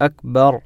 أكبر.